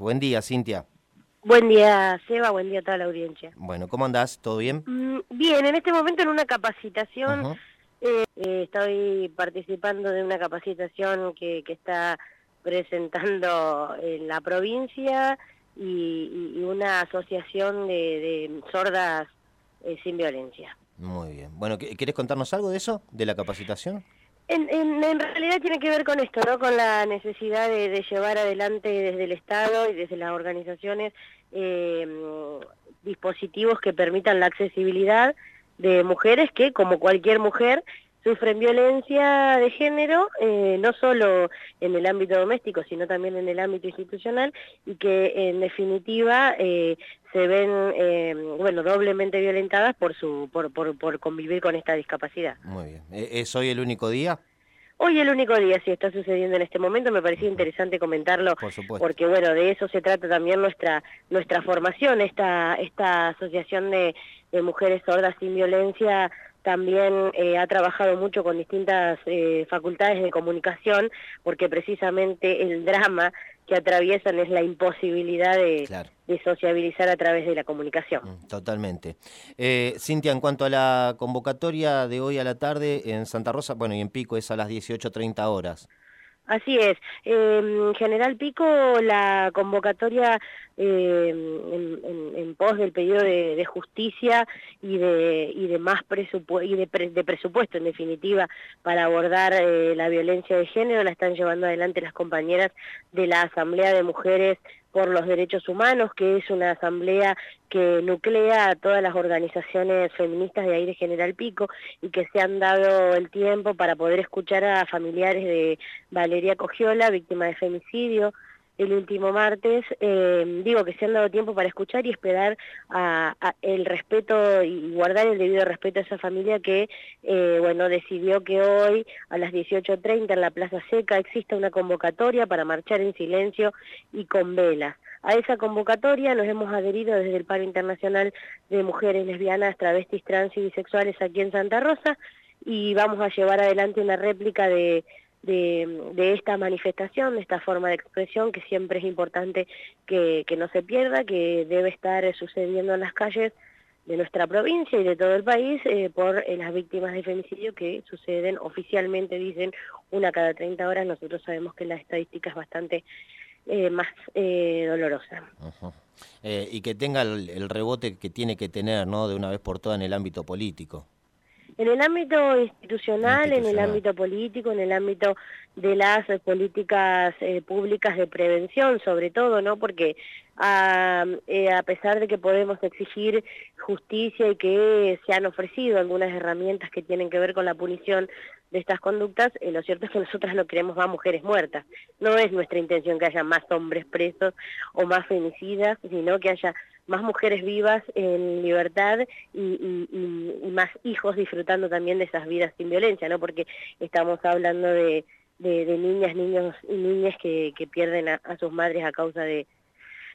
Buen día, Cintia. Buen día, Seba, buen día a toda la audiencia. Bueno, ¿cómo andás? ¿Todo bien? Mm, bien, en este momento en una capacitación, eh, eh, estoy participando de una capacitación que, que está presentando en la provincia y, una asociación de, sordas eh, sin violencia. Muy bien. Bueno, ¿querés contarnos algo de eso, de la capacitación? En, en, realidad tiene que ver con esto, ¿no? Con la necesidad de, llevar adelante desde el Estado y desde las organizaciones eh, dispositivos que permitan la accesibilidad de mujeres que, como cualquier mujer, sufren violencia de género, eh, no solo en el ámbito doméstico, sino también en el ámbito institucional, y que en definitiva eh, se ven, eh, bueno, doblemente violentadas por, su, por, por, por convivir con esta discapacidad. Muy bien. ¿Es hoy el único día? Hoy el único día, si está sucediendo en este momento, me parecía interesante comentarlo, porque bueno, de eso se trata también nuestra nuestra formación, esta esta asociación de, de mujeres sordas sin violencia también eh, ha trabajado mucho con distintas eh, facultades de comunicación, porque precisamente el drama que atraviesan es la imposibilidad de, sociabilizar a través de la comunicación. Mm, totalmente. Eh, Cintia, en cuanto a la convocatoria de hoy a la tarde en Santa Rosa, bueno, y en Pico es a las 18.30 horas. Así es. en General Pico, la convocatoria eh, en, pos del pedido de, justicia y de, más de, presupuesto, en definitiva, para abordar eh, la violencia de género, la están llevando adelante las compañeras de la Asamblea de Mujeres por los Derechos Humanos, que es una asamblea que nuclea a todas las organizaciones feministas de de General Pico y que se han dado el tiempo para poder escuchar a familiares de Valeria Cogiola, víctima de femicidio, el último martes, eh, digo que se han dado tiempo para escuchar y esperar el respeto y guardar el debido respeto a esa familia que, eh, bueno, decidió que hoy a las 18.30 en la Plaza Seca exista una convocatoria para marchar en silencio y con velas. A esa convocatoria nos hemos adherido desde el Paro Internacional de Mujeres Lesbianas, Travestis, Trans y Bisexuales aquí en Santa Rosa y vamos a llevar adelante una réplica de de, esta manifestación, de esta forma de expresión que siempre es importante que, no se pierda, que debe estar sucediendo en las calles de nuestra provincia y de todo el país eh, por eh, las víctimas de femicidio que suceden oficialmente, dicen, una cada 30 horas. Nosotros sabemos que la estadística es bastante eh, más dolorosa. y que tenga el, el, rebote que tiene que tener, ¿no?, de una vez por todas en el ámbito político. En el ámbito institucional, en el ámbito político, en el ámbito de las políticas eh, públicas de prevención, sobre todo, ¿no? Porque eh, a pesar de que podemos exigir justicia y que se han ofrecido algunas herramientas que tienen que ver con la punición de estas conductas, eh, lo cierto es que nosotras no queremos más mujeres muertas. No es nuestra intención que haya más hombres presos o más femicidas, sino que haya más mujeres vivas en libertad y, más hijos disfrutando también de esas vidas sin violencia, ¿no? Porque estamos hablando de, niñas, niños y niñas que, pierden a, sus madres a causa de,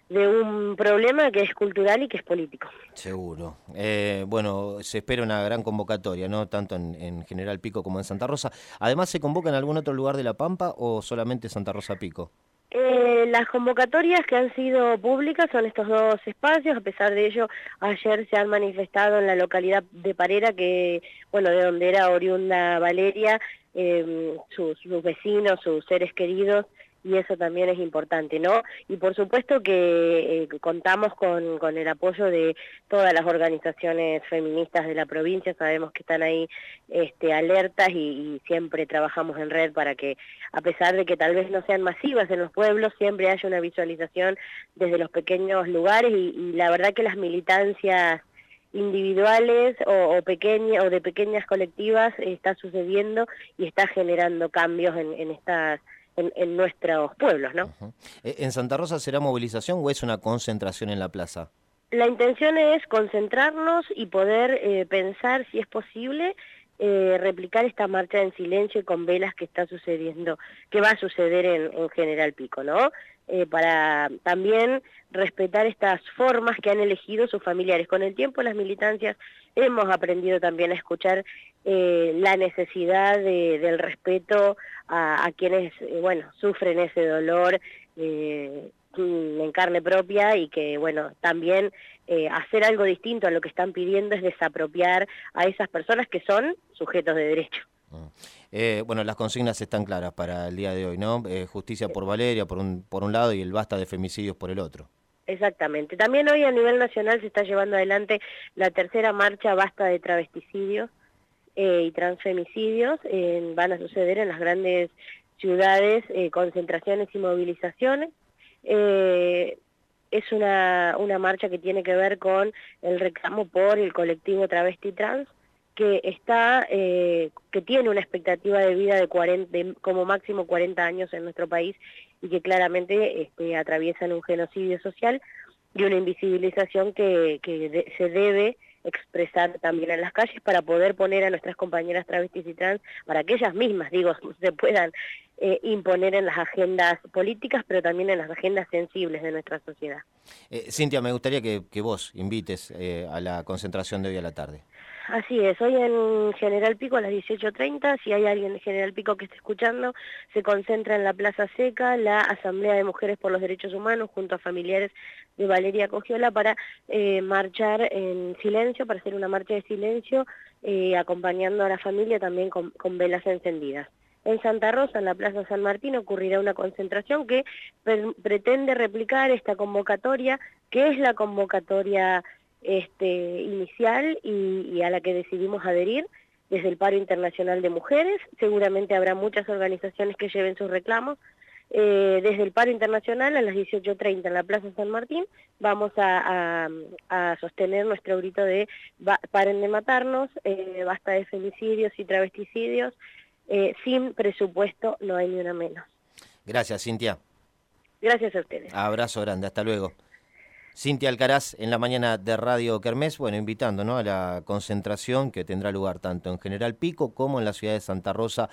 un problema que es cultural y que es político. Seguro. Eh, bueno, se espera una gran convocatoria, ¿no? Tanto en, en, General Pico como en Santa Rosa. Además, ¿se convoca en algún otro lugar de La Pampa o solamente Santa Rosa Pico? Eh, las convocatorias que han sido públicas son estos dos espacios, a pesar de ello, ayer se han manifestado en la localidad de Parera, que, bueno, de donde era oriunda Valeria, eh, sus vecinos, sus seres queridos, y eso también es importante, ¿no? Y por supuesto que eh, contamos con, con, el apoyo de todas las organizaciones feministas de la provincia, sabemos que están ahí este, alertas y, siempre trabajamos en red para que, a pesar de que tal vez no sean masivas en los pueblos, siempre haya una visualización desde los pequeños lugares y, la verdad que las militancias individuales o, o, pequeñas o de pequeñas colectivas está sucediendo y está generando cambios en estas en, nuestros pueblos, ¿no? Eh, ¿En Santa Rosa será movilización o es una concentración en la plaza? La intención es concentrarnos y poder eh, pensar si es posible eh, replicar esta marcha en silencio y con velas que está sucediendo, que va a suceder en, General Pico, ¿no? para también respetar estas formas que han elegido sus familiares. Con el tiempo las militancias hemos aprendido también a escuchar la necesidad del respeto a, quienes, eh, bueno, sufren ese dolor, eh, en carne propia y que, bueno, también eh, hacer algo distinto a lo que están pidiendo es desapropiar a esas personas que son sujetos de derecho. Mm. Eh, bueno, las consignas están claras para el día de hoy, ¿no? Eh, justicia por Valeria por un, por un lado y el basta de femicidios por el otro. Exactamente. También hoy a nivel nacional se está llevando adelante la tercera marcha basta de travesticidios y transfemicidios. van a suceder en las grandes ciudades, concentraciones y movilizaciones. Eh, es una, una marcha que tiene que ver con el reclamo por el colectivo travesti trans, que está eh, que tiene una expectativa de vida de, 40, como máximo 40 años en nuestro país y que claramente este, atraviesan un genocidio social y una invisibilización que, que se debe expresar también en las calles para poder poner a nuestras compañeras travestis y trans, para que ellas mismas, digo, se puedan eh, imponer en las agendas políticas, pero también en las agendas sensibles de nuestra sociedad. Eh, Cintia, me gustaría que, vos invites eh, a la concentración de hoy a la tarde. Así es, hoy en General Pico a las 18.30, si hay alguien de General Pico que esté escuchando, se concentra en la Plaza Seca la Asamblea de Mujeres por los Derechos Humanos junto a familiares de Valeria Cogiola para eh, marchar en silencio, para hacer una marcha de silencio, eh, acompañando a la familia también con, velas encendidas. En Santa Rosa, en la Plaza San Martín, ocurrirá una concentración que pretende replicar esta convocatoria, que es la convocatoria este, inicial y, a la que decidimos adherir desde el Paro Internacional de Mujeres. Seguramente habrá muchas organizaciones que lleven sus reclamos. Eh, desde el Paro Internacional a las 18.30 en la Plaza San Martín vamos a, sostener nuestro grito de paren de matarnos, eh, basta de femicidios y travesticidios, eh, sin presupuesto no hay ni una menos. Gracias, Cintia. Gracias a ustedes. Abrazo grande, hasta luego. Cintia Alcaraz en la mañana de Radio Kermés, bueno, invitando ¿no? a la concentración que tendrá lugar tanto en General Pico como en la ciudad de Santa Rosa.